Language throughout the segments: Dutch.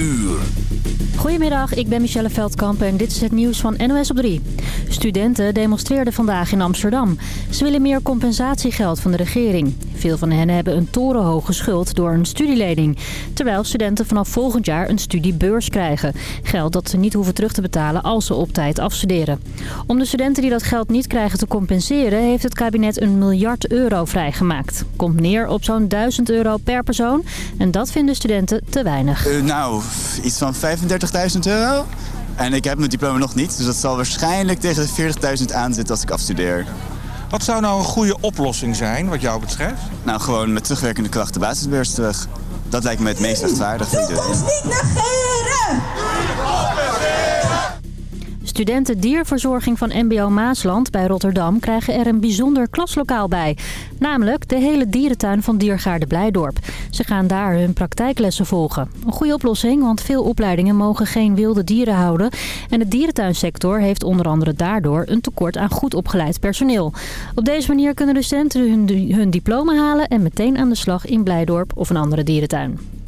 uur. Goedemiddag, ik ben Michelle Veldkamp en dit is het nieuws van NOS op 3. Studenten demonstreerden vandaag in Amsterdam. Ze willen meer compensatiegeld van de regering. Veel van hen hebben een torenhoge schuld door een studielening. Terwijl studenten vanaf volgend jaar een studiebeurs krijgen. Geld dat ze niet hoeven terug te betalen als ze op tijd afstuderen. Om de studenten die dat geld niet krijgen te compenseren... heeft het kabinet een miljard euro vrijgemaakt. Komt neer op zo'n 1000 euro per persoon. En dat vinden studenten te weinig. Uh, nou, iets van 35.000 euro. En ik heb mijn diploma nog niet, dus dat zal waarschijnlijk tegen de 40.000 aanzitten als ik afstudeer. Wat zou nou een goede oplossing zijn, wat jou betreft? Nou, gewoon met terugwerkende kracht de basisbeurs terug. Dat lijkt me het meest rechtvaardig. Toekomst niet negeren! Studenten dierverzorging van MBO Maasland bij Rotterdam krijgen er een bijzonder klaslokaal bij. Namelijk de hele dierentuin van Diergaarde Blijdorp. Ze gaan daar hun praktijklessen volgen. Een goede oplossing, want veel opleidingen mogen geen wilde dieren houden. En de dierentuinsector heeft onder andere daardoor een tekort aan goed opgeleid personeel. Op deze manier kunnen de studenten hun diploma halen en meteen aan de slag in Blijdorp of een andere dierentuin.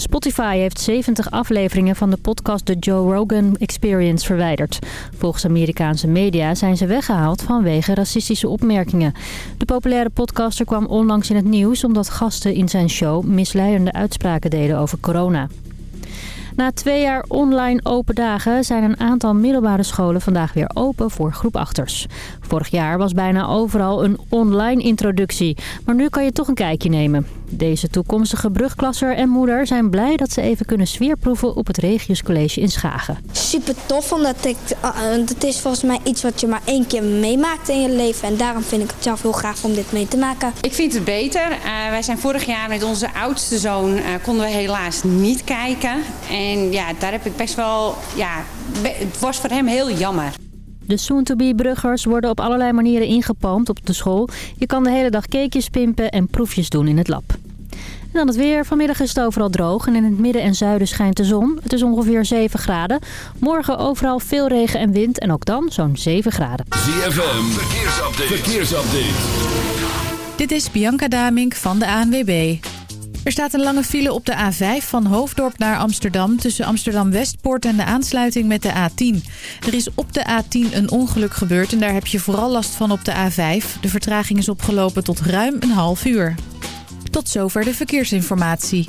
Spotify heeft 70 afleveringen van de podcast The Joe Rogan Experience verwijderd. Volgens Amerikaanse media zijn ze weggehaald vanwege racistische opmerkingen. De populaire podcaster kwam onlangs in het nieuws omdat gasten in zijn show misleidende uitspraken deden over corona. Na twee jaar online open dagen zijn een aantal middelbare scholen vandaag weer open voor groepachters. Vorig jaar was bijna overal een online introductie, maar nu kan je toch een kijkje nemen. Deze toekomstige brugklasser en moeder zijn blij dat ze even kunnen sfeerproeven op het Regius College in Schagen. Super tof, omdat ik, uh, het is volgens mij iets wat je maar één keer meemaakt in je leven. En daarom vind ik het zelf heel graag om dit mee te maken. Ik vind het beter. Uh, wij zijn vorig jaar met onze oudste zoon, uh, konden we helaas niet kijken. En ja, daar heb ik best wel, ja, het was voor hem heel jammer. De soon-to-be-bruggers worden op allerlei manieren ingepalmd op de school. Je kan de hele dag cakejes pimpen en proefjes doen in het lab. En dan het weer. Vanmiddag is het overal droog en in het midden en zuiden schijnt de zon. Het is ongeveer 7 graden. Morgen overal veel regen en wind en ook dan zo'n 7 graden. ZFM, verkeersupdate. verkeersupdate. Dit is Bianca Damink van de ANWB. Er staat een lange file op de A5 van Hoofddorp naar Amsterdam... tussen Amsterdam-Westpoort en de aansluiting met de A10. Er is op de A10 een ongeluk gebeurd en daar heb je vooral last van op de A5. De vertraging is opgelopen tot ruim een half uur. Tot zover de verkeersinformatie.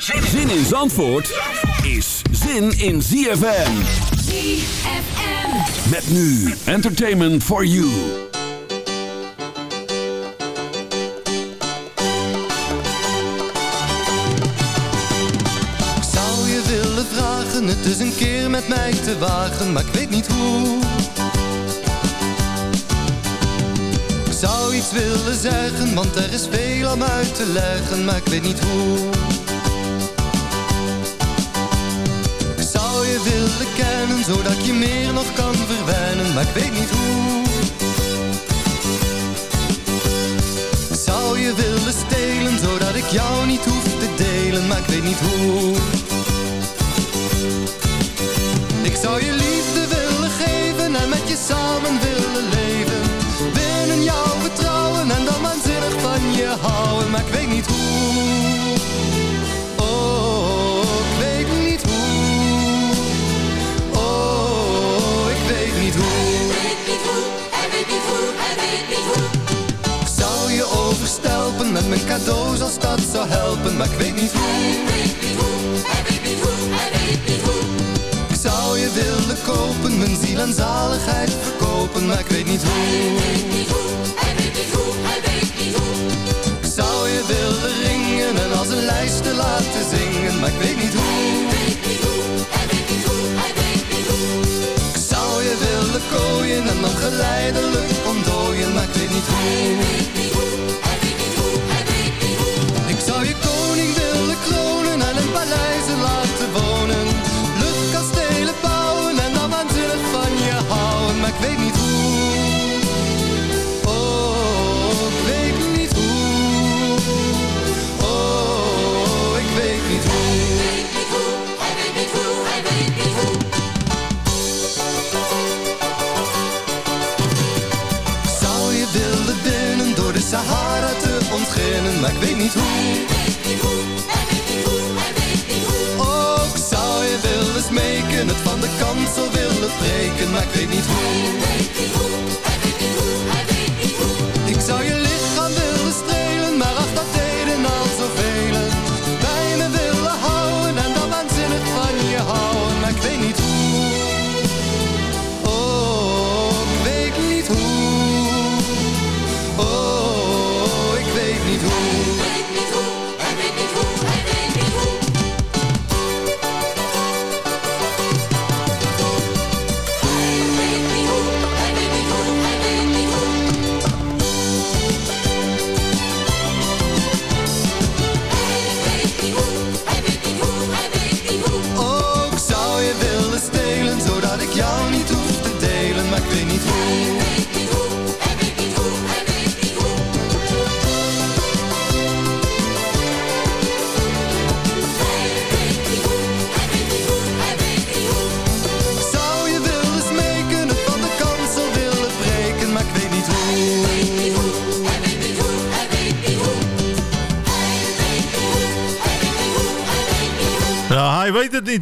Zin in Zandvoort is zin in ZFM. ZFM. Met nu Entertainment for You. Ik zou je willen vragen het is een keer met mij te wagen, maar ik weet niet hoe. Ik zou iets willen zeggen, want er is veel om uit te leggen, maar ik weet niet hoe. Zodat ik je meer nog kan verwennen. Maar ik weet niet hoe. Zou je willen stelen Zodat ik jou niet hoef te delen? Maar ik weet niet hoe. Ik zou je liefde willen geven En met je samen willen leven. Binnen jouw vertrouwen En dan waanzinnig van je houden. Maar ik weet niet hoe mijn cadeaus als dat zou helpen, maar ik weet niet hoe. Hij weet niet hoe, hij weet niet hoe, hij weet niet hoe. Ik zou je willen kopen, mijn ziel en zaligheid verkopen, maar ik weet niet hoe. Hij weet niet hoe, hij weet niet hoe, hij weet niet hoe. Ik zou je willen ringen en als een lijst te laten zingen, maar ik weet niet hoe. Hij weet niet hoe, hij weet niet hoe, hij weet niet hoe. Ik zou je willen kooien en dan geleidelijk ontdooien, maar ik weet niet hoe. Hij weet niet hoe, Like they need hoe.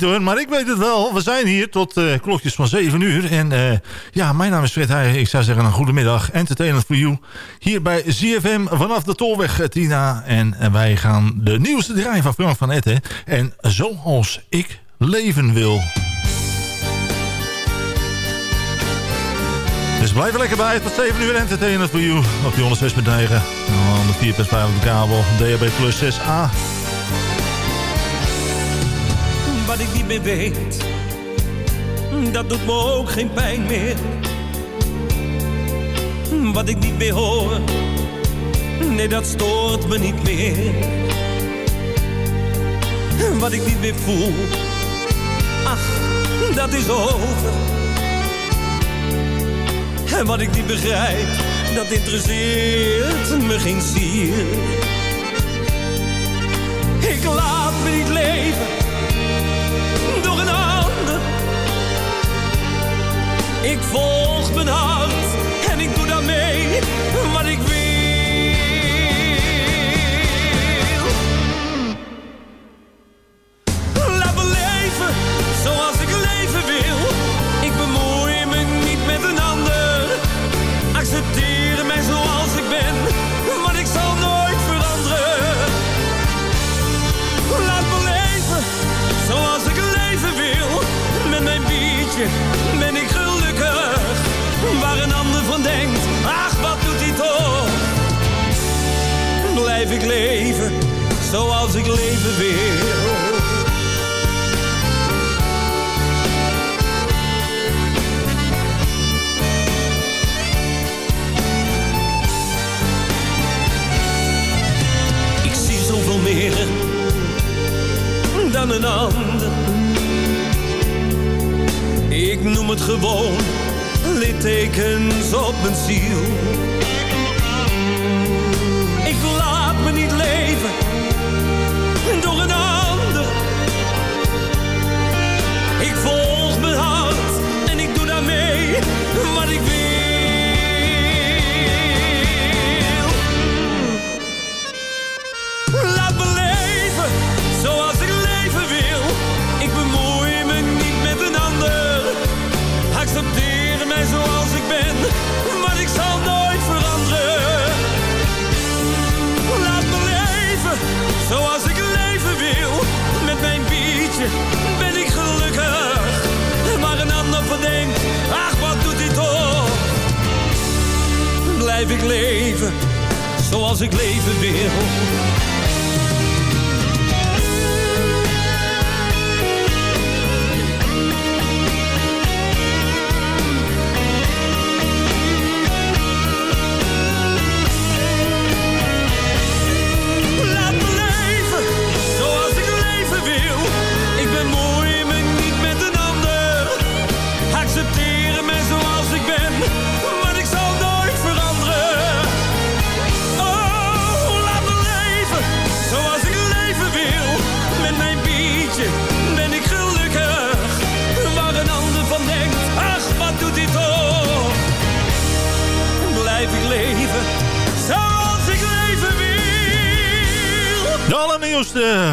Maar ik weet het wel. We zijn hier tot eh, klokjes van 7 uur. En eh, ja, mijn naam is Fred Heij. Ik zou zeggen een goedemiddag. Entertainment for you. Hier bij ZFM vanaf de Tolweg, eh, Tina. En wij gaan de nieuwste draaien van Frank van Etten. En zoals ik leven wil. Dus blijf er lekker bij tot 7 uur Entertainment for you. Op die 106.9. Aan de 4.5 op de kabel. DHB plus 6A. Wat ik niet meer weet, dat doet me ook geen pijn meer. Wat ik niet meer hoor, nee dat stoort me niet meer. Wat ik niet meer voel, ach, dat is over. En wat ik niet begrijp, dat interesseert me geen zier. Ik laat me niet leven Ik volg mijn hart en ik doe daarmee wat ik wil. Laat me leven zoals ik leven wil. Ik bemoei me niet met een ander. Accepteer mij zoals ik ben, want ik zal nooit veranderen. Laat me leven zoals ik leven wil. Met mijn biertje. Waar een ander van denkt, ach wat doet hij toch. Blijf ik leven zoals ik leven wil. Ik zie zoveel meer dan een ander. Ik noem het gewoon littekens op mijn ziel. Leven zoals ik leven wil.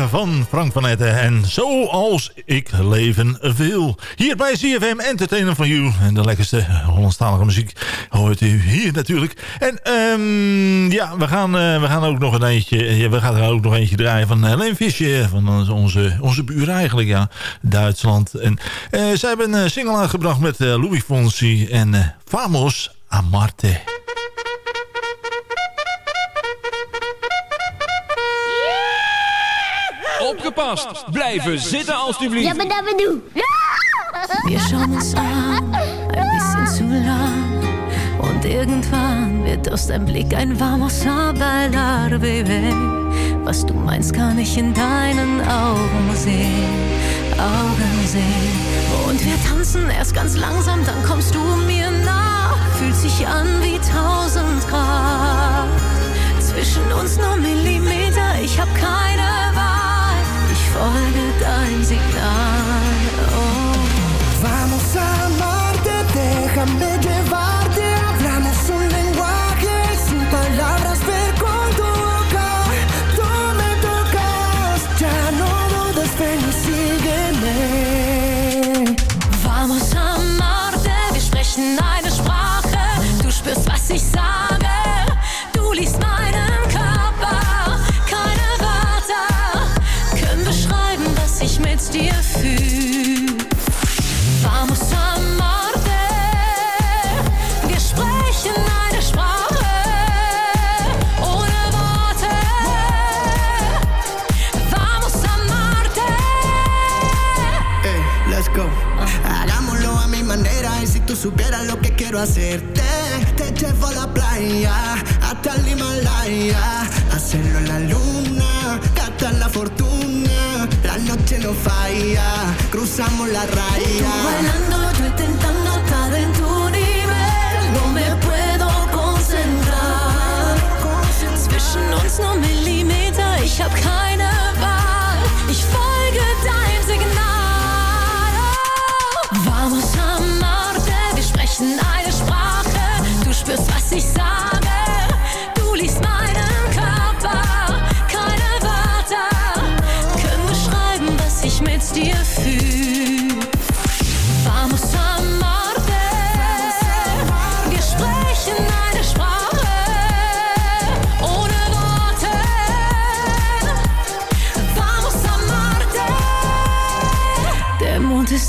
Van Frank van Etten. En zoals ik leven wil. Hier bij CFM Entertainer van You. En de lekkerste Hollandstalige muziek hoort u hier natuurlijk. En um, ja, we gaan, uh, we gaan ook nog een eentje... Ja, we gaan er ook nog eentje draaien van Helene Fischer. Van onze, onze buur eigenlijk, ja. Duitsland. En uh, zij hebben een single uitgebracht met uh, Louis Fonsi. En Famos Amarte. Opgepast! Blijven zitten alstublieft. Ja, maar dat we doen. Wir schauen uns an, ein bisschen zu lang. Und irgendwann wird aus deinem Blick ein warmes bailar, Baby. Was du meinst, kann ich in deinen Augen sehen, Augen sehen. Und wir tanzen erst ganz langsam, dann kommst du mir nach. Fühlt sich an wie tausend Grad. Zwischen uns nur Millimeter, ich hab keine Wahl. Ich folge dein Signal. Oh. Vamos a amarte, déjame quiero hacerte, te llevo a la playa hasta el Himalaya, hacerlo en la luna, gastar la fortuna, la noche no falla, cruzamos la raya.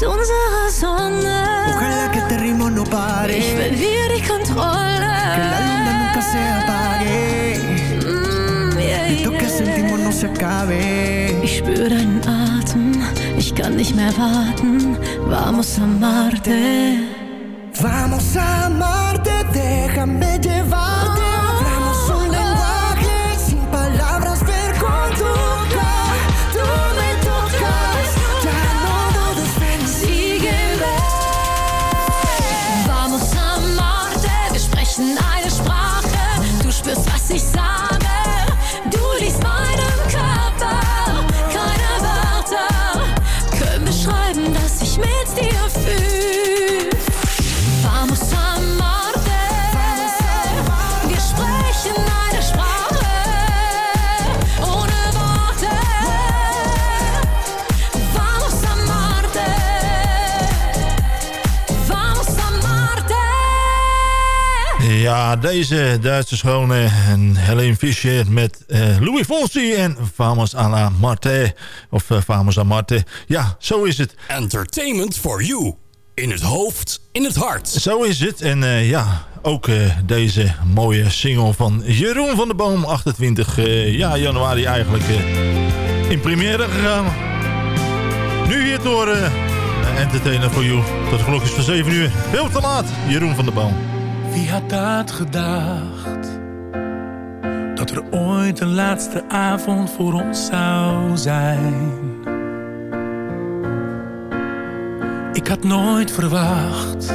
Unsere Sonne. Ojalá que este ritmo no pare. Ich verliere die Kontrolle. Que la luna nunca se apague. Mm, yeah, Esto que yeah. sentimos no se acabe. Ich spüre deinen Atem, ich kann nicht mehr warten. Vamos a amarte. Vamos a amarte, déjame llevarte. Ja, deze Duitse schone en Helene Fischer met eh, Louis Fonsi en Famos à la Marte. Of uh, Famos à Marte. Ja, zo is het. Entertainment for you. In het hoofd, in het hart. Zo is het. En uh, ja, ook uh, deze mooie single van Jeroen van der Boom. 28 uh, ja, januari eigenlijk in première gegaan. Nu hier door Entertainer for You. Tot de klokjes van 7 uur. Veel te laat, Jeroen van der Boom. Wie had dat gedacht? Dat er ooit een laatste avond voor ons zou zijn. Ik had nooit verwacht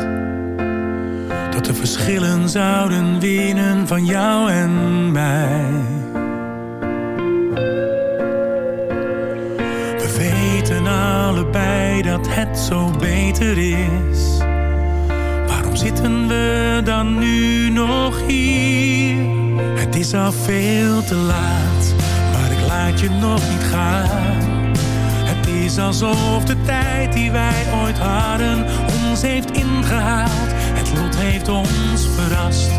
dat de verschillen zouden winnen van jou en mij. We weten allebei dat het zo beter is. Zitten we dan nu nog hier? Het is al veel te laat, maar ik laat je nog niet gaan. Het is alsof de tijd die wij ooit hadden ons heeft ingehaald. Het lot heeft ons verrast,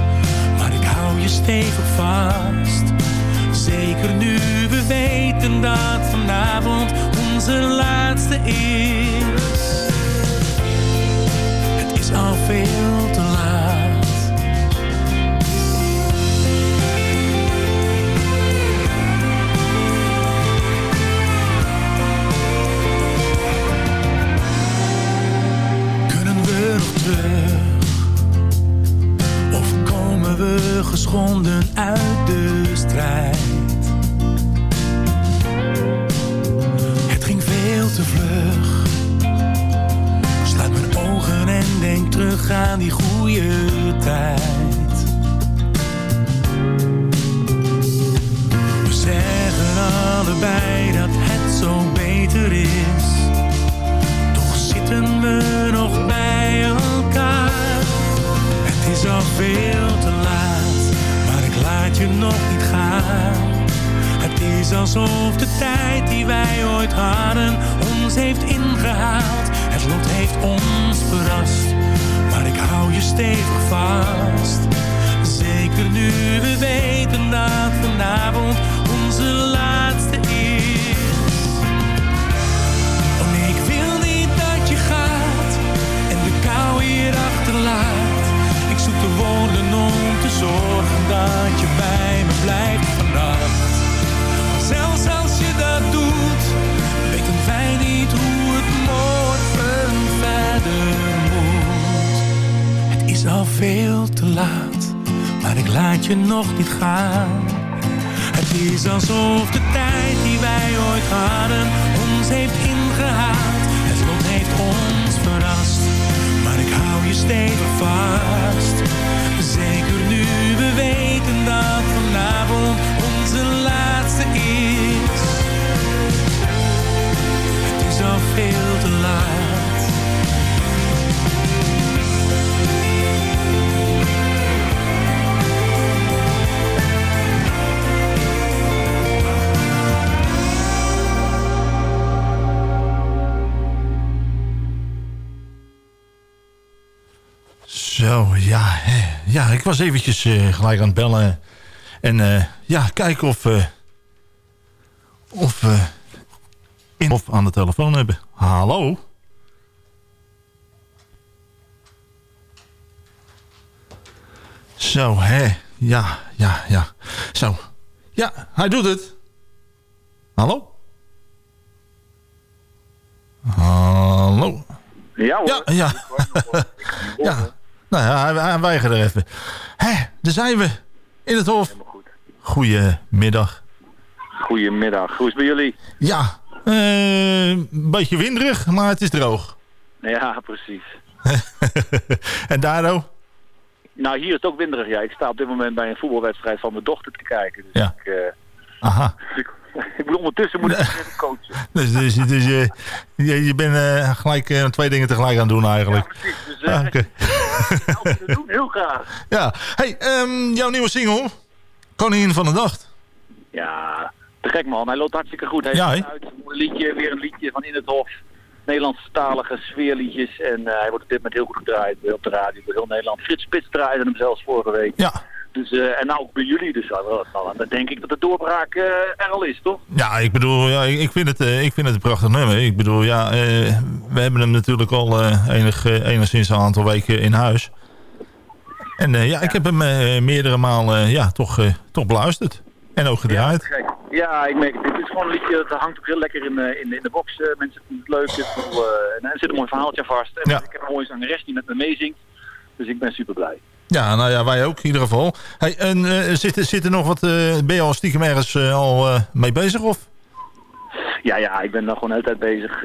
maar ik hou je stevig vast. Zeker nu we weten dat vanavond onze laatste is. Al veel te laat. Kunnen we nog terug? Of komen we geschonden uit de strijd? Het ging veel te vlug. Denk terug aan die goede tijd. We zeggen allebei dat het zo beter is. Toch zitten we nog bij elkaar. Het is al veel te laat, maar ik laat je nog niet gaan. Het is alsof de tijd die wij ooit hadden ons heeft ingehaald. Het lot heeft ons verrast, maar ik hou je stevig vast. Zeker nu we weten dat vanavond onze laatste is. Oh nee, ik wil niet dat je gaat en de kou hier achterlaat. Ik zoek de woorden om te zorgen dat je bij me blijft vannacht. Zelfs is al veel te laat, maar ik laat je nog niet gaan. Het is alsof de tijd die wij ooit hadden ons heeft ingehaald. Het lot heeft ons verrast, maar ik hou je stevig vast. Zeker nu we weten dat vanavond onze laatste is. Het is al veel te laat. Zo, ja. hè. Ja, ik was eventjes eh, gelijk aan het bellen. En eh, ja, kijken of... eh, of we in of aan de telefoon hebben. Hallo? Zo, hè. Ja, ja, ja. Zo. Ja, hij doet het. Hallo? Hallo? Ja hoor. Ja, ja. ja. Nou ja, hij, hij weigerde even. Hé, daar zijn we. In het hof. Goedemiddag. Goedemiddag. Hoe is het bij jullie? Ja, eh, een beetje winderig, maar het is droog. Ja, precies. en Daro? Nou, hier is het ook winderig. Ja, ik sta op dit moment bij een voetbalwedstrijd van mijn dochter te kijken. Dus Ja. ik, eh, Aha. ik, ik bedoel, ondertussen moet ik even coachen. Dus, dus, dus je, je, je bent eh, gelijk eh, twee dingen tegelijk aan het doen eigenlijk. Precies. Dus Ah, doen, heel graag. Ja, hey, ehm, jouw nieuwe single, Koningin van de Dag. Ja, te gek man. Hij loopt hartstikke goed. Hij Ja, uit een liedje, weer een liedje van In het Hof. Nederlandstalige sfeerliedjes. En hij wordt op dit moment heel goed gedraaid op de radio door heel Nederland. Frits Spits draaide hem zelfs vorige week. Ja. Dus, eh, en nou ook bij jullie. Dus ja, nou, dan denk ik dat de doorbraak eh, er al is, toch? Ja, ik bedoel, ja, ik, vind het, eh, ik vind het een prachtig nummer. Ik bedoel, ja, we hebben hem natuurlijk al enig, enigszins een aantal weken in huis. En eh, ja, ik heb hem meerdere malen ja, toch, toch beluisterd. En ook gedraaid. Kijk, ja, ik merk het. Dit is gewoon een liedje dat hangt ook heel lekker in, in, de- in de box. Mensen vinden het leuk. Het, en er zit een mooi verhaaltje vast. En Ja. ik heb een mooie zangeres die met me meezingt. Dus ik ben super blij. Ja, nou ja, wij ook in ieder geval. Hey, en eh, zit, zit er nog wat, eh, ben je al stiekem ergens eh, al mee bezig of? Ja, ja, ik ben daar gewoon de hele tijd bezig.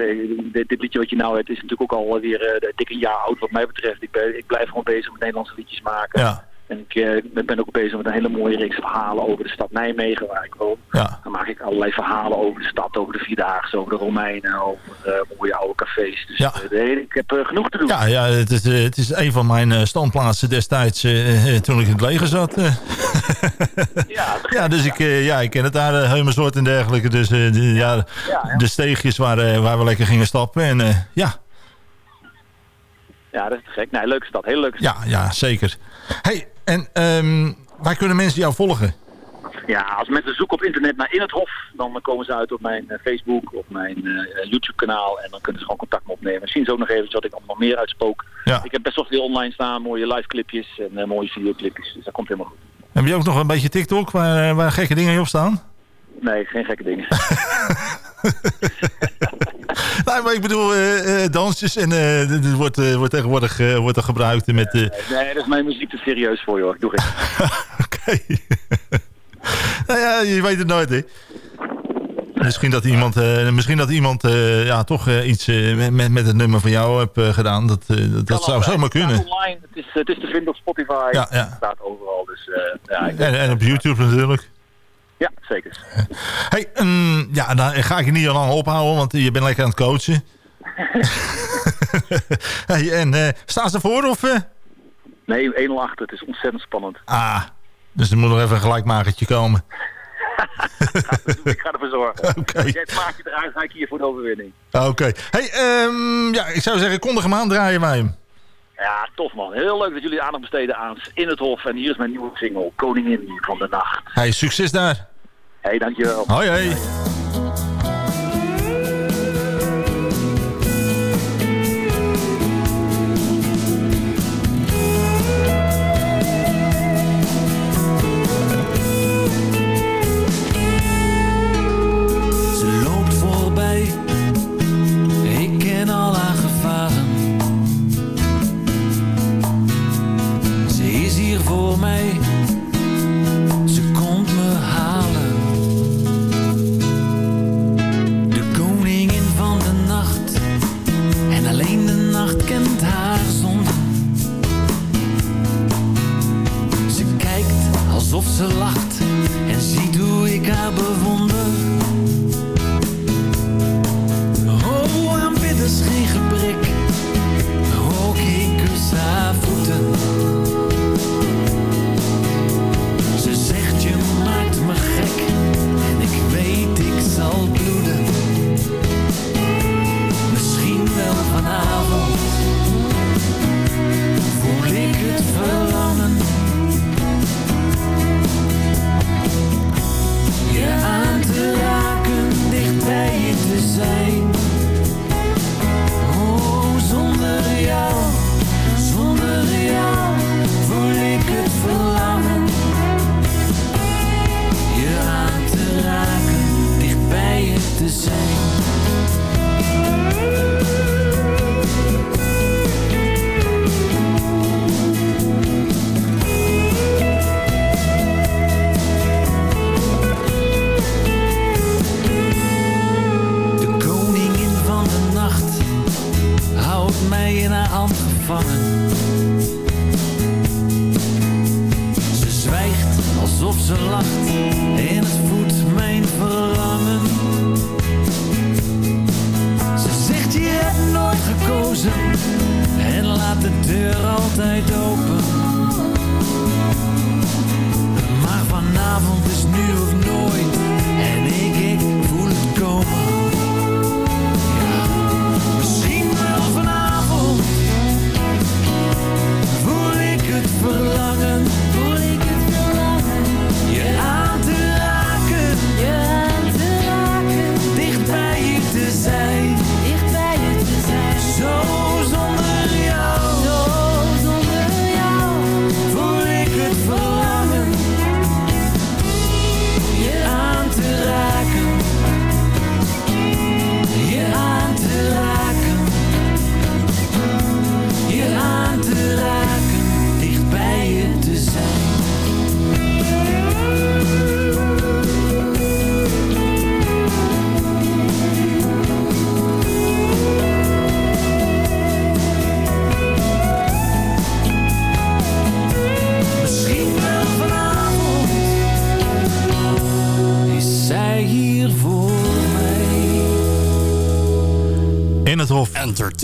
Dit, dit liedje wat je nou hebt is natuurlijk ook alweer uh, dik een jaar oud wat mij betreft. Ik, ben, ik blijf gewoon bezig met Nederlandse liedjes maken. Ja. En ik eh, ben ook bezig met een hele mooie reeks verhalen over de stad Nijmegen, waar ik woon. Ja. Dan maak ik allerlei verhalen over de stad, over de Vierdaagse, over de Romeinen, over eh, mooie oude cafés. Dus Ja. eh, ik heb genoeg te doen. Ja, ja het, is, het is een van mijn standplaatsen destijds toen ik in het leger zat. eh. ja, dus ik, ja, ik ken het daar, uh, Heumerswoord en dergelijke. Dus de, ja, de steegjes waar, waar we lekker gingen stappen. En ja, Ja, dat is te gek. Nee, leuke stad, hele leuke stad. ja, ja, zeker. hey, en ehm, waar kunnen mensen jou volgen? Ja, als mensen zoeken op internet naar In het Hof, dan komen ze uit op mijn eh, Facebook, op mijn eh, YouTube-kanaal. En dan kunnen ze gewoon contact met me opnemen. Misschien ook nog even wat ik allemaal meer uitspook. Ja. Ik heb best wel veel online staan, mooie live clipjes en eh, mooie videoclipjes. Dus dat komt helemaal goed. Heb je ook nog een beetje TikTok waar, eh, waar gekke dingen op staan? Nee, geen gekke dingen. Nee, maar ik bedoel, eh, eh, dansjes en eh, dit wordt, wordt tegenwoordig wordt er gebruikt met... nee, dat is mijn muziek te serieus voor, joh. Ik doe geen. nou ja, je weet het nooit, hè. Misschien dat iemand, misschien dat iemand ja, toch iets met, met het nummer van jou eh, gedaan. Dat, dat, dat zou zomaar kunnen. Het online, het is, het is te vinden op Spotify. Ja, ja. Het staat overal, dus ja. En, en op YouTube natuurlijk. Ja, zeker. Hey, mm, ja, dan ga ik je niet al lang ophouden, want je bent lekker aan het coachen. hey, en eh, staan ze voor of... eh? Nee, 1-0 achter. Het is ontzettend spannend. Ah, dus er moet nog even een gelijkmakertje komen. ik ga ervoor zorgen. Oké. Als jij het maakje eruit, ga ik hier voor de overwinning. Oké. Hey, ehm, ja, ik zou zeggen, kondig hem aan, draaien wij hem. Ja, tof man. Heel leuk dat jullie aandacht besteden aan In het Hof. En hier is mijn nieuwe single, Koningin van de Nacht. Hey, succes daar. Hey, dankjewel. Hoi, hoi.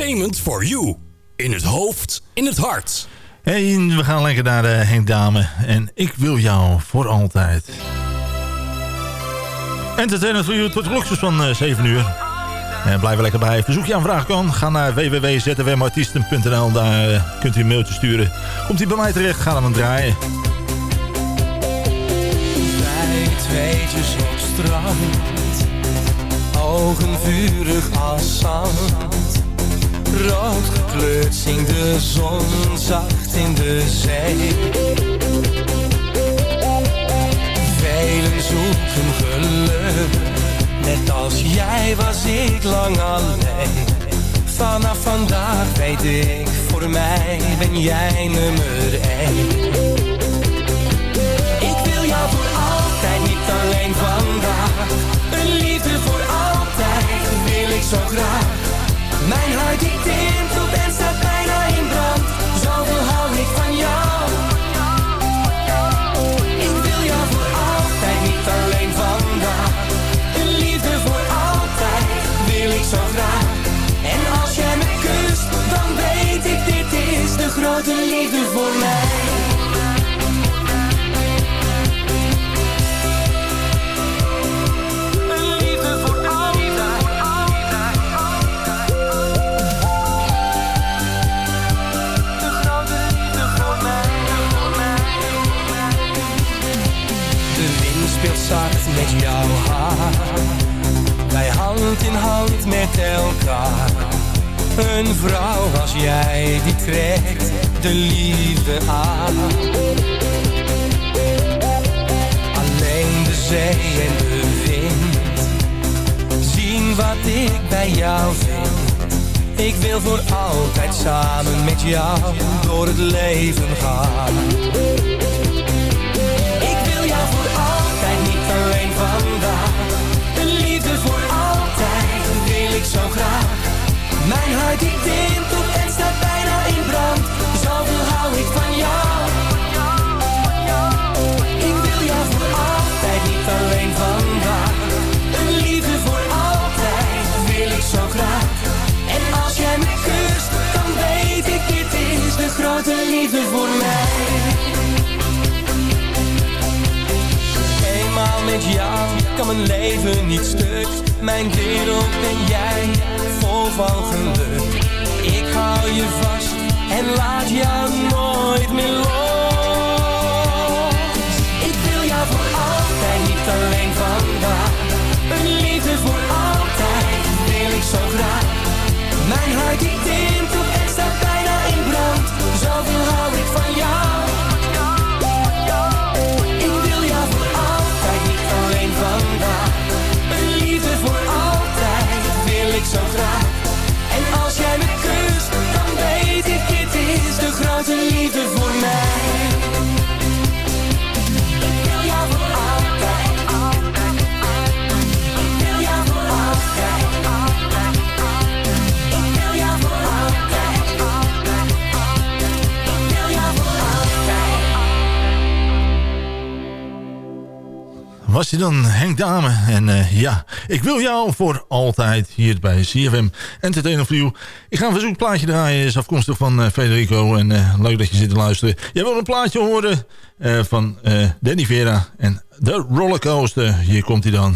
Entertainment for you. In het hoofd, in het hart. Hey, we gaan lekker naar de Henk Dame. En ik wil jou voor altijd. Entertainment for you tot de klokjes van uh, 7 uur. En blijf er lekker bij. Verzoek je aan vraag kan, ga naar www.zwmartiesten.nl. Daar uh, kunt u een mailtje sturen. Komt hij bij mij terecht, ga hem draaien. Wij tweetjes op strand. Ogen vurig als zand. Rood gekleurd zingt de zon zacht in de zee. Velen zoeken geluk Net als jij was ik lang alleen. Vanaf vandaag weet ik, voor mij ben jij nummer één. Ik wil jou voor altijd, niet alleen vandaag. Een liefde voor altijd, wil ik zo graag. Mijn hart die tintelt en hand in hand met elkaar. Een vrouw als jij die trekt de liefde aan. Alleen de zee en de wind zien wat ik bij jou vind. Ik wil voor altijd samen met jou door het leven gaan. Mijn hart die tintelt en staat bijna in brand. Zoveel hou ik van jou. Ik wil jou voor altijd, niet alleen vandaag. Een liefde voor altijd, wil ik zo graag. En als jij me kust, dan weet ik dit is de grote liefde voor mij. Eenmaal met jou kan mijn leven niet stuk mijn wereld ben jij, Ik hou je vast en laat jou nooit meer los. Ik wil jou voor altijd, niet alleen vandaag. Een liefde voor altijd, wil ik zo graag. Mijn hart die tintelt Was hij dan Henk Dame en uh, ja... Ik wil jou voor altijd hier bij CFM Entertainer You. Ik ga een verzoekplaatje draaien. is afkomstig van uh, Federico. En uh, leuk dat je zit te luisteren. Jij wil een plaatje horen van Danny Vera. En de rollercoaster. Hier komt hij dan.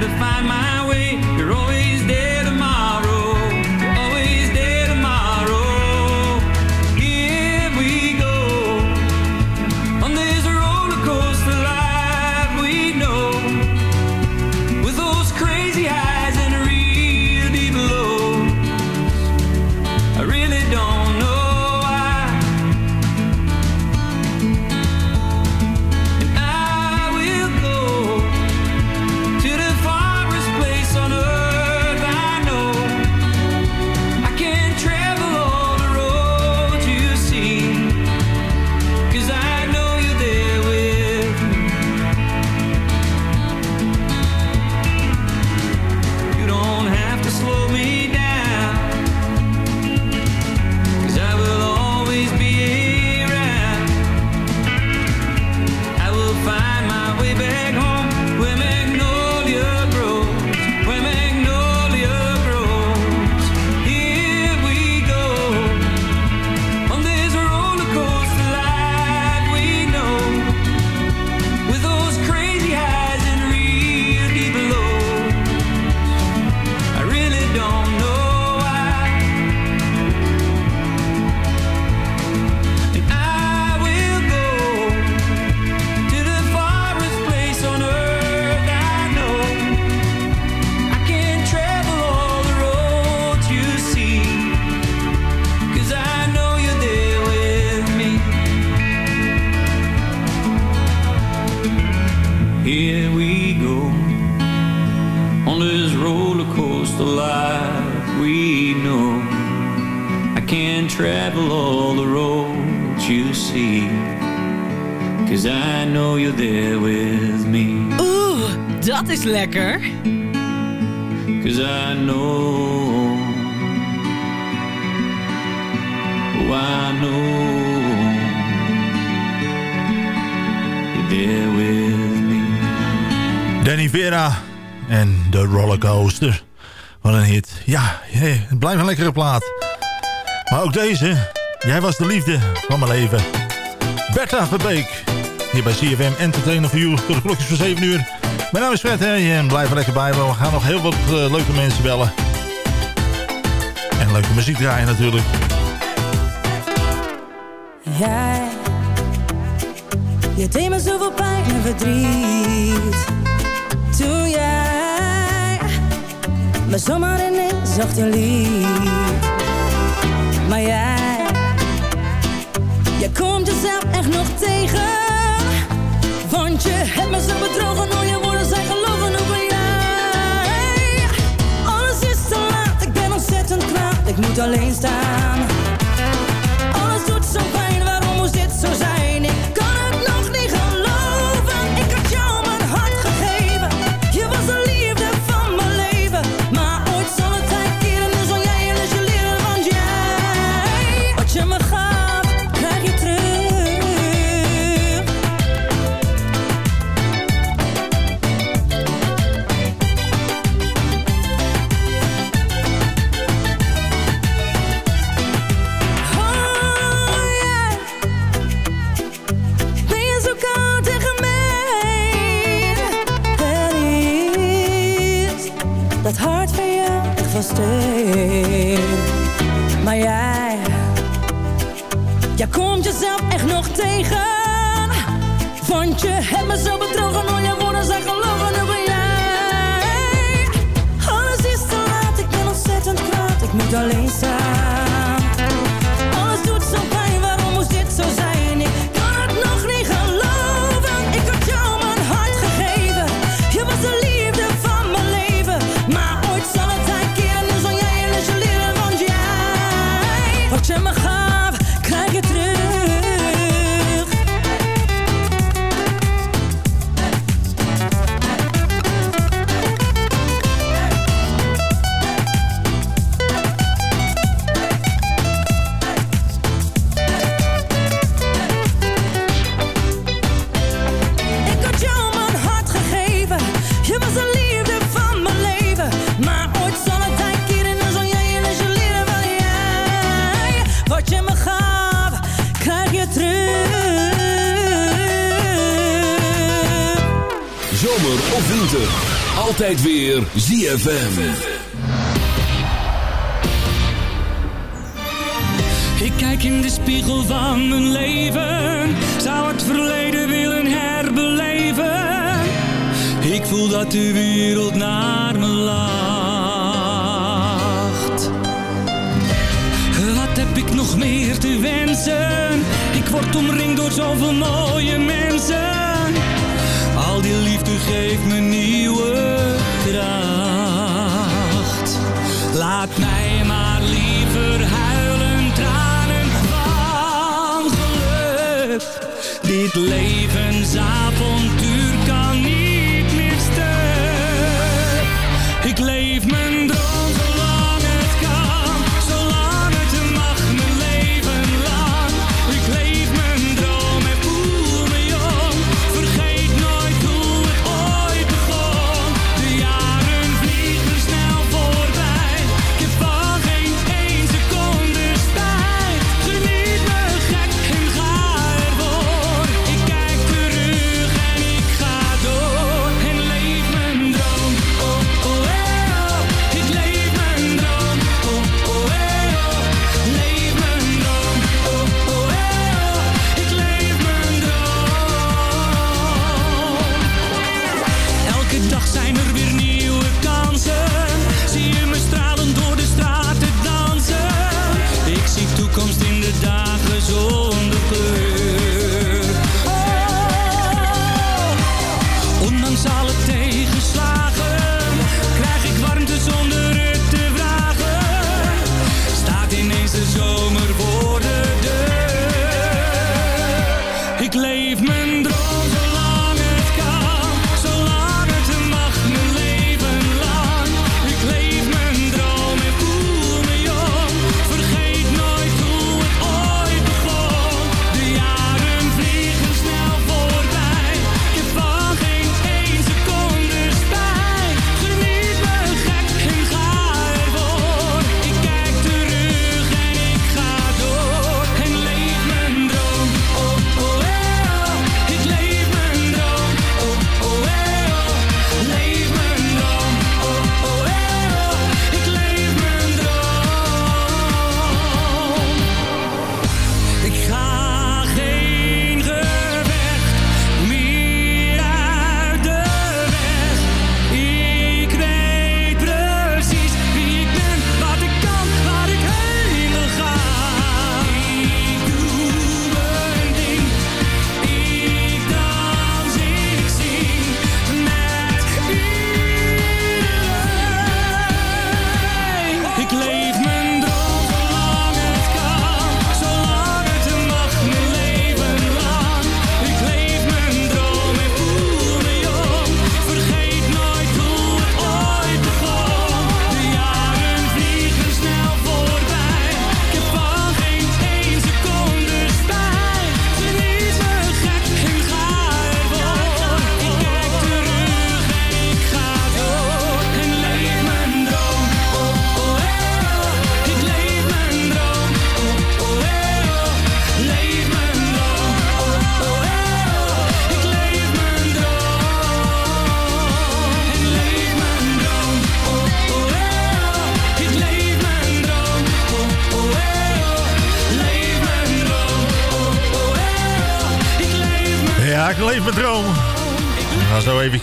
to find my deze. Jij was de liefde van mijn leven. Bertha Verbeek. Hier bij CFM Entertainer for You. Tot de klokjes van 7 uur. Mijn naam is Fred hey, en blijf er lekker bij. We gaan nog heel wat eh, leuke mensen bellen. En leuke muziek draaien natuurlijk. Jij, je deed me zoveel pijn en verdriet. Toen jij me zomaar ineens zacht en liet. Maar jij, je komt jezelf echt nog tegen. Want je hebt me zo bedrogen, al je woorden zijn gelogen, ben jij? Alles is te laat, ik ben ontzettend kwaad, ik moet alleen staan. tegen. Want je hebt me zo betrogen, al je woorden zijn gelogen, nu ben jij. Alles is te laat, ik ben ontzettend kwaad, ik moet alleen zijn. Altijd weer ZFM.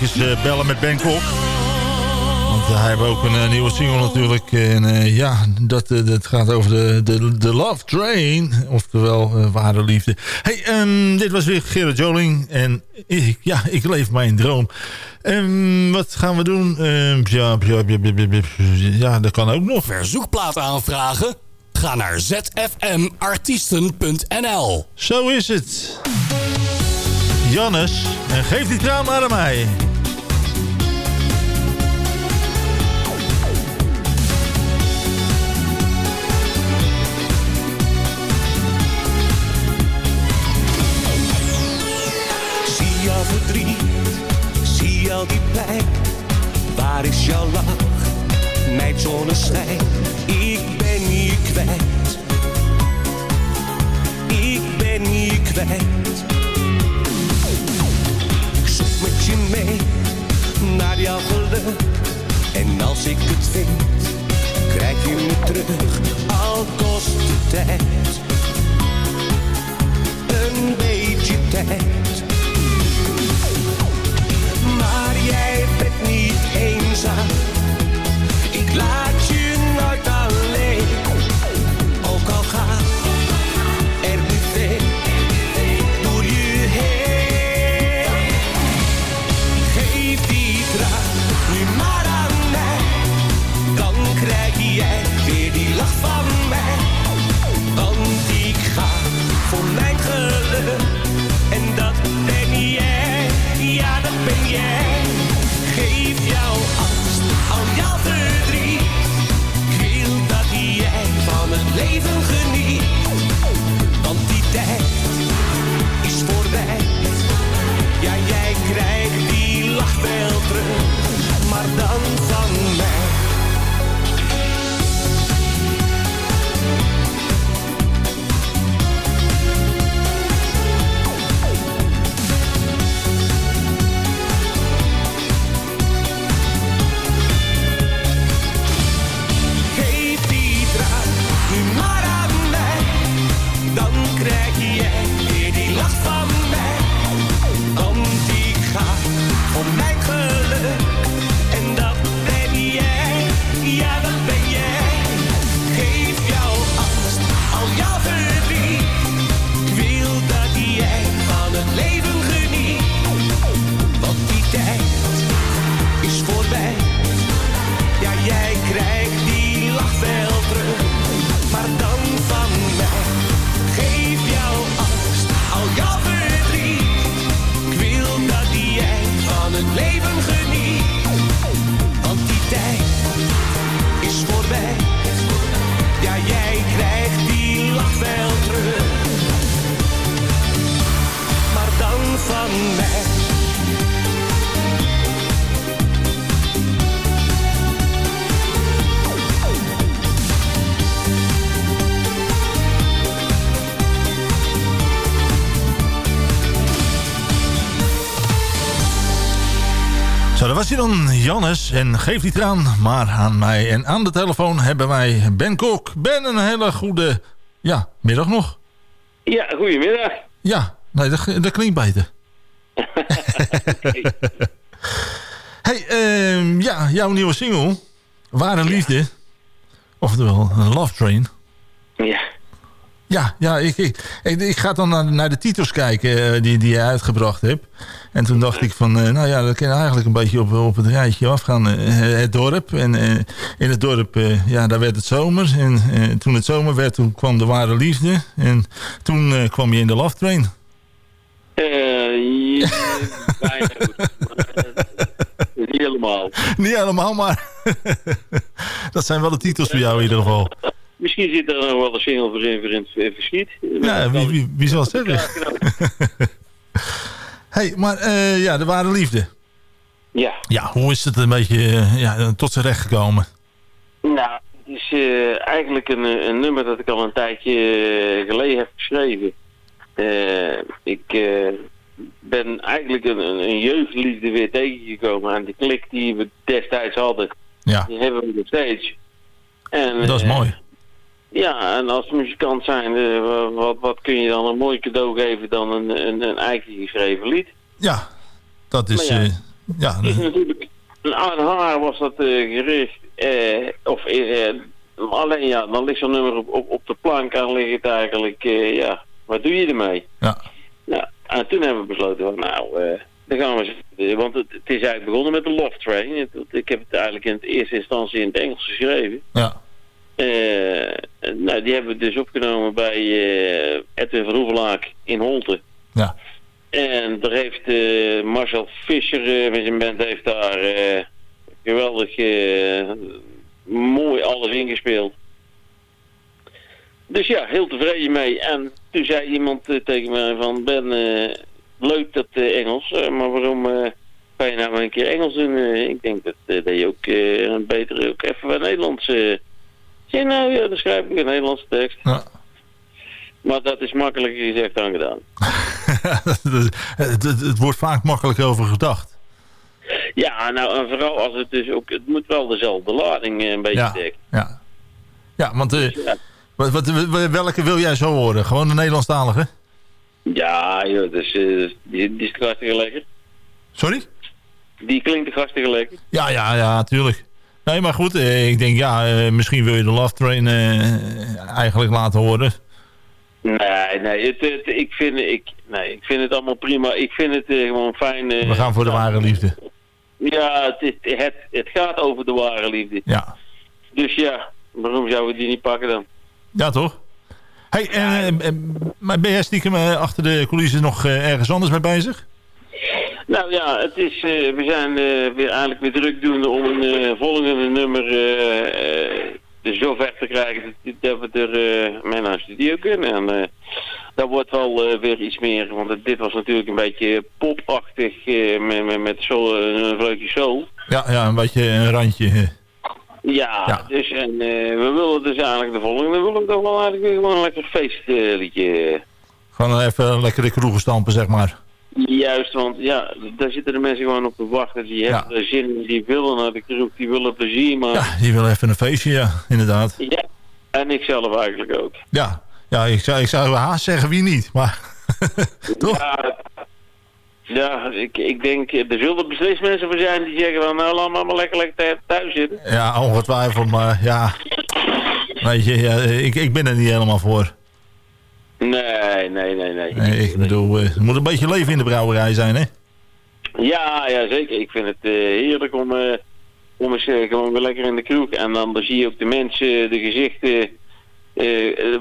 Eventjes eh, bellen met Ben Kok. Want want hij heeft ook een eh, nieuwe single natuurlijk. En eh, ja, dat, eh, dat gaat over de, de, de Love Train. Oftewel, eh, ware liefde. Hey, ehm, dit was weer Gerard Joling. En ik, ja, ik leef mijn droom. Ehm, wat gaan we doen? Ehm, ja, ja, dat kan ook nog. Verzoekplaat aanvragen? Ga naar zfmartiesten.nl Zo is het. Jannes, en geef die traan maar aan mij. Die pijn. Waar is jouw lach, mijn zonneschijn? Ik ben je kwijt. Ik ben je kwijt. Ik zoek met je mee naar jouw geluk. En als ik het vind, krijg je me terug. Al kost de tijd. Een beetje tijd. Maar jij bent niet eenzaam. Ik laat Hij dan, Jannes. En geef die traan maar aan mij. En aan de telefoon hebben wij Ben Kok. Ben, een hele goede ja, middag nog. Ja, goedemiddag. Ja, nee, dat, dat klinkt beter. hey, ehm, ja, jouw nieuwe single. Ware Liefde. Oftewel, Love Train. Ja. Ja, ja ik, ik, ik, ik ga dan naar, naar de titels kijken eh, die, die je uitgebracht hebt. En toen dacht ik van, eh, nou ja, dat kan eigenlijk een beetje op, op het rijtje afgaan. Eh, het dorp. En in het dorp, ja, daar werd het zomer. En toen het zomer werd, toen kwam de ware liefde. En toen kwam je in de Love Train. Eh, ja, bijna goed. Niet helemaal. Niet helemaal, maar dat zijn wel de titels voor jou in ieder geval. Misschien zit er nog wel een single voor in, voor in het verschiet. Ja, wie, wie, wie zal het zeggen? hey, maar eh, ja, de ware liefde. Ja. Ja, hoe is het een beetje eh, ja, tot zijn recht gekomen? Nou, het is eh, eigenlijk een, een nummer dat ik al een tijdje geleden heb geschreven. Ik ben eigenlijk een, jeugdliefde weer tegengekomen aan de klik die we destijds hadden. Ja. Die hebben we nog steeds. En, Dat is mooi. Ja, en als muzikant zijn, eh, wat, wat kun je dan een mooi cadeau geven dan een, een, een eigen geschreven lied? Ja, dat is... Maar ja, eh, ja, is natuurlijk aan haar was dat eh, gericht. of alleen ja, dan ligt zo'n nummer op, op, op de plank en ligt het eigenlijk, ja, wat doe je ermee? Ja. Nou, en toen hebben we besloten van, nou, dan gaan we eens- Want het, het is eigenlijk begonnen met de Love Train. Het- het- ik heb het eigenlijk in het eerste instantie in het Engels geschreven. Ja. Eh, nou, die hebben we dus opgenomen bij eh, Edwin van Hoevelaak in Holte. Ja. En daar heeft eh, Marcel Fischer met zijn band heeft daar geweldig mooi alles ingespeeld. Dus ja, heel tevreden mee. En toen zei iemand tegen mij van Ben, leuk dat Engels, maar waarom ga je nou maar een keer Engels doen? Ik denk dat, dat je ook beter ook even wat Nederlands... ik zei, nou ja, dan schrijf ik een Nederlandse tekst. Ja. Maar dat is makkelijker gezegd dan gedaan. het, het, het wordt vaak makkelijk over gedacht. Ja, nou en vooral als het dus ook, het moet wel dezelfde lading eh, een beetje Ja. dekken. Ja, ja want eh, Ja. wat, wat, welke wil jij zo horen? Gewoon de Nederlandstalige? Ja, joh, dus, eh, die, die is hartstikke lekker. Sorry? Die klinkt hartstikke lekker. Ja, ja, ja, tuurlijk. Nee, maar goed, eh, ik denk ja, eh, misschien wil je de Love Train eh, eigenlijk laten horen. Nee, nee, het, het- ik, vind, ik, nee, ik vind het allemaal prima. Ik vind het gewoon fijn. We gaan voor de ware liefde. Ja, het, het, het, het gaat over de ware liefde. Ja. Dus ja, waarom zouden we die niet pakken dan? Ja, toch? Hey, en, maar ben jij stiekem achter de coulissen nog ergens anders mee bezig? Nou ja, het is, eh, we zijn eh, weer eigenlijk weer druk doende om een eh, volgende nummer zo ver te krijgen dat, we er mee naar de studio kunnen. En dat wordt wel weer iets meer, want dit was natuurlijk een beetje popachtig met, met, met zo, een vleugje soul. Ja, ja, een beetje een randje. Ja, Ja. dus en we willen dus eigenlijk de volgende, we willen toch wel eigenlijk weer gewoon een lekker feestliedje. Gewoon even lekker kroegen stampen, zeg maar. Juist, want ja, daar zitten de mensen gewoon op te wachten. Die hebben zin in, die willen naar de kroeg, die willen plezier maken. Ja, die wil even een feestje, ja, inderdaad. Ja, en ik zelf eigenlijk ook. Ja, ja ik, zou, ik zou haast zeggen wie niet, maar... Toch? Ja, ja ik, ik denk, er zullen beslist mensen voor zijn die zeggen van, nou laat maar, maar lekker, lekker thuis zitten. Ja, ongetwijfeld, maar ja... Weet je, ja, ik, ik ben er niet helemaal voor. Nee, nee, nee, nee. Nee, ik bedoel, eh, er moet een beetje leven in de brouwerij zijn, hè? Ja, ja, zeker. Ik vind het eh, heerlijk om, eh, om eens gewoon weer lekker in de kroeg. En dan, dan zie je ook de mensen, de gezichten,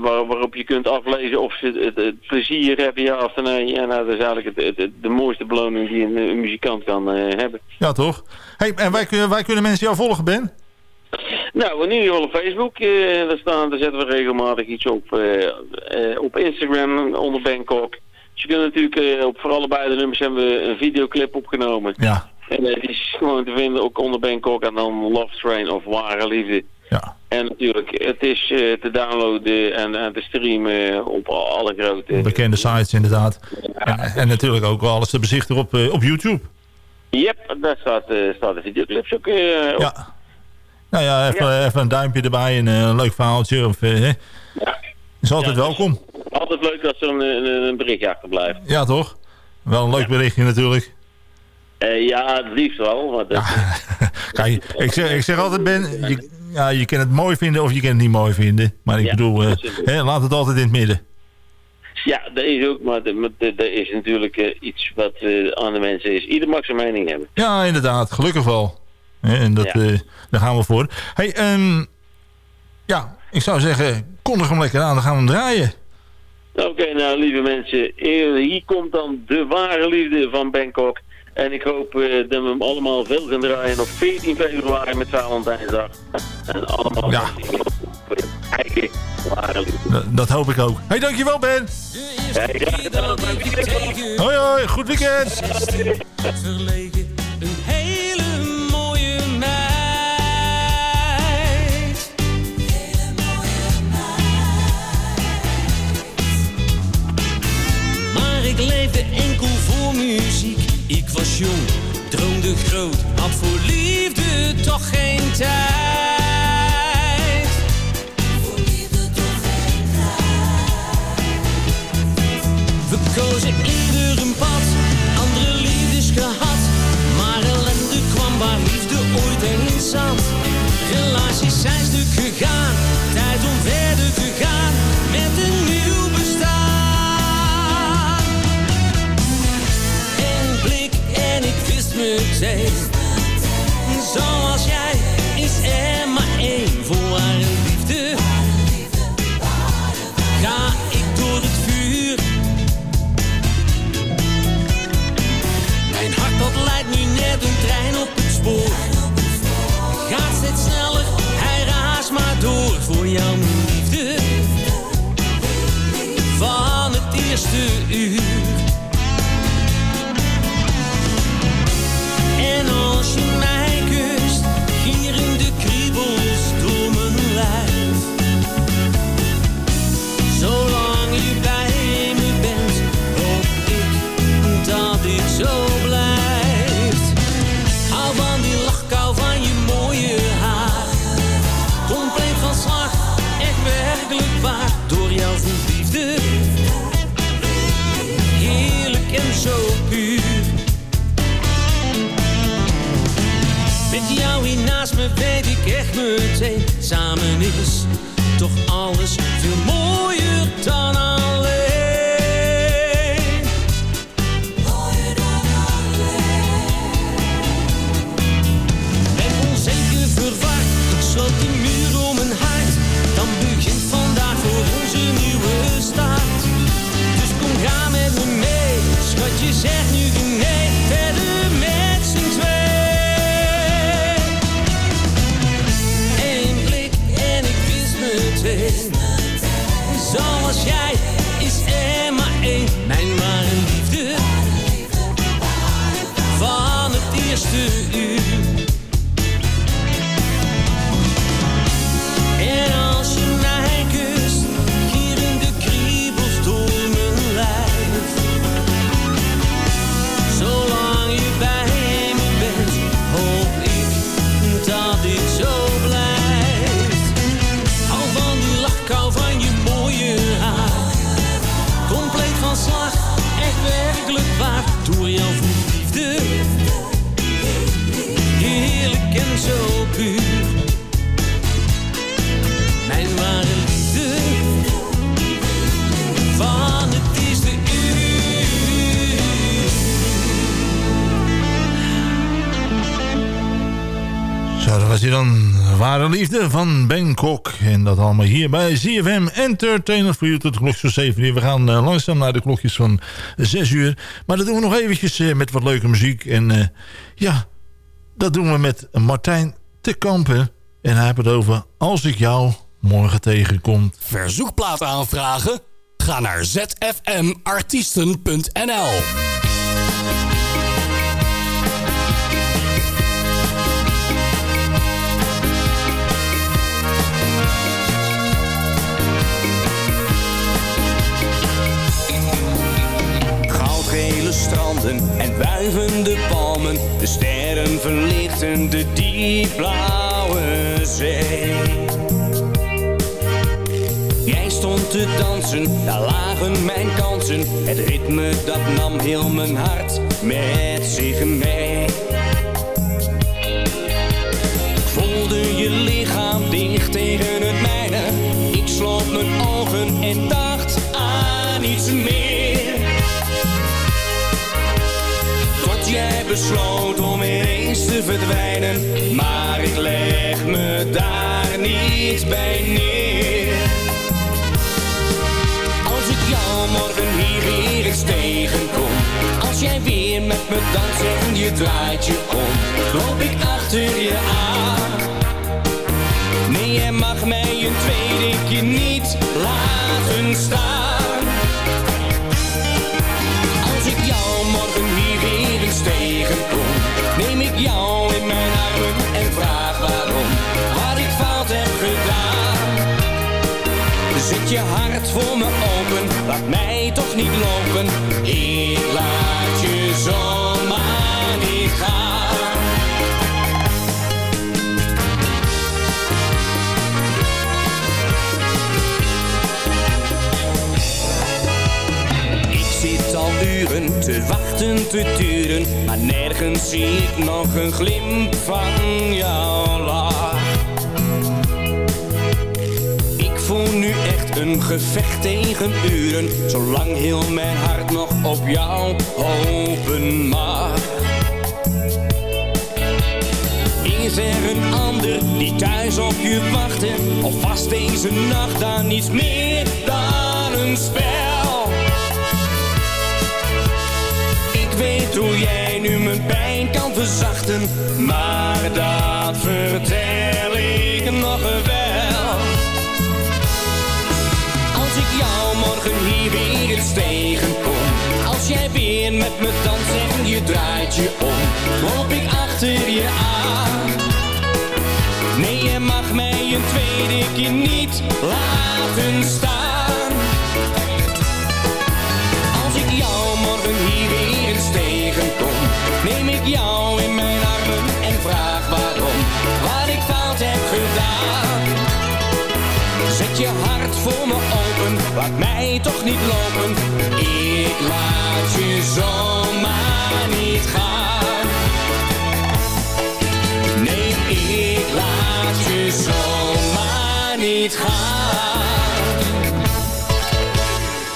waar, waarop je kunt aflezen of ze het, het plezier hebben, ja of nee. Ja, nou, dat is eigenlijk het, de mooiste beloning die een, een muzikant kan hebben. Ja, toch? Hey, en wij, kunnen- wij kunnen mensen jou volgen, Ben? Nou, in ieder geval op Facebook, eh, daar, staan, daar zetten we regelmatig iets op. eh, eh, op Instagram onder Bangkok. Dus je kunt natuurlijk, eh, op voor allebei de nummers hebben we een videoclip opgenomen. Ja. En die is gewoon te vinden ook onder Bangkok en dan Love Train of Ware Liefde. Ja. En natuurlijk, het is te downloaden en, en te streamen op alle grote... Bekende sites, inderdaad. En, en natuurlijk ook alles te bezichtigen op, op YouTube. Yep, daar staat, staat de videoclips ook eh, op. Ja. Nou ja, even, even een duimpje erbij en eh, een leuk verhaaltje. Of, eh. Is altijd Ja, welkom. Altijd leuk als er een, een, een berichtje achterblijft. Ja, toch? Wel een leuk berichtje natuurlijk. Eh, ja, het liefst wel. Maar dat, Kijk, ik zeg, ik zeg altijd, Ben, je, ja, je kan het mooi vinden of je kan het niet mooi vinden. Maar ik Ja, bedoel, eh, dat hè, laat het altijd in het midden. Ja, dat is ook, maar dat dat- dat is natuurlijk eh, iets wat eh, aan de mensen is. Ieder mag zijn mening hebben. Ja, inderdaad. Gelukkig wel. En dat, Ja. eh, daar gaan we voor. Hey, ehm, ja, ik zou zeggen, kondig hem lekker aan. Dan gaan we hem draaien. Oké, nou lieve mensen, eh, hier komt dan de ware liefde van Bangkok. En ik hoop eh, dat we hem allemaal veel gaan draaien op 14 februari met Valentijnsdag. En allemaal Ja. eigen ware liefde. Dat, dat hoop ik ook. Hey, dankjewel Ben. Graag gedaan. Hoi hoi, goed weekend. Leefde enkel voor muziek. Ik was jong, droomde groot, had voor liefde toch geen tijd. Voor liefde toch geen We kozen ieder een pad, andere liefdes gehad. Maar ellende kwam waar liefde meteen. Zoals meteen. Ware liefde van Bangkok. En dat allemaal hier bij ZFM Entertainment voor u tot de klokjes van 7 uur. We gaan eh, langzaam naar de klokjes van 6 uur. Maar dat doen we nog eventjes eh, met wat leuke muziek. En eh, ja, dat doen we met Martijn te Kampen. En hij heeft het over Als ik jou morgen tegenkom. Verzoekplaat aanvragen? Ga naar zfmartiesten.nl stranden en wuivende palmen. De sterren verlichten de diepblauwe zee. Jij stond te dansen, daar lagen mijn kansen. Het ritme dat nam heel mijn hart met zich mee. Ik voelde je lichaam dicht tegen het mijne. Ik sloot mijn ogen en dacht aan iets meer. Jij besloot om ineens te verdwijnen. Maar ik leg me daar niet bij neer. Als ik jou morgen hier weer eens tegenkom. Als jij weer met me danst en je draait je om. Loop ik achter je aan. Nee, jij mag mij een tweede keer niet laten staan. Tegenkom, neem ik jou in mijn armen en vraag waarom, wat ik fout heb gedaan. Zet je hart voor me open, laat mij toch niet lopen, ik laat je zomaar niet gaan. Te wachten, te turen, maar nergens zie ik nog een glimp van jouw lach. Ik voel nu echt een gevecht tegen uren, zolang heel mijn hart nog op jou hopen mag. is er een ander die thuis op je wachtte? Of was deze nacht dan niets meer dan een spel? Hoe jij nu mijn pijn kan verzachten, maar dat vertel ik nog wel. Als ik jou morgen hier weer eens tegenkom, als jij weer met me danst en je draait je om, loop ik achter je aan. Nee, je mag mij een tweede keer niet laten staan. Als ik jou morgen hier neem ik jou in mijn armen en vraag waarom, wat ik fout heb gedaan. Zet je hart voor me open, laat mij toch niet lopen. Ik laat je zomaar niet gaan. Nee, ik laat je zomaar niet gaan.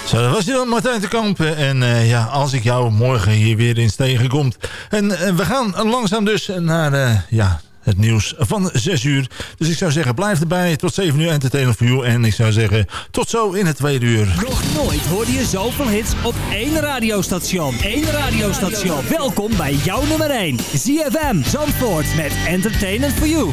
Zo, dat was hij dan, Martijn de Kampen. En eh, ja, als ik jou morgen hier weer eens tegenkomt. En eh, we gaan langzaam dus naar eh, ja, het nieuws van 6 uur. Dus ik zou zeggen, blijf erbij. Tot 7 uur entertainment voor you. En ik zou zeggen, tot zo in het tweede uur. Nog nooit hoorde je zoveel hits op één radiostation. Eén radiostation. Welkom bij jouw nummer 1. ZFM Zandvoort met Entertainment for You.